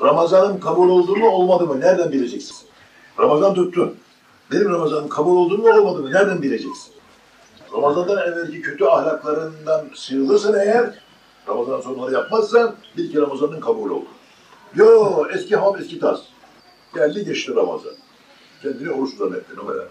Ramazan'ın kabul oldu mu olmadı mı nereden bileceksin? Ramazan tuttun. Benim Ramazan'ın kabul oldu mu olmadı mı nereden bileceksin? Ramazan'dan evvelki kötü ahlaklarından sıyrılırsan eğer, Ramazan sonları yapmazsan bil ki Ramazan'ın kabul oldu. Yo eski ham eski tas. Geldi geçti Ramazan. Kendini oruç zannettin o kadar.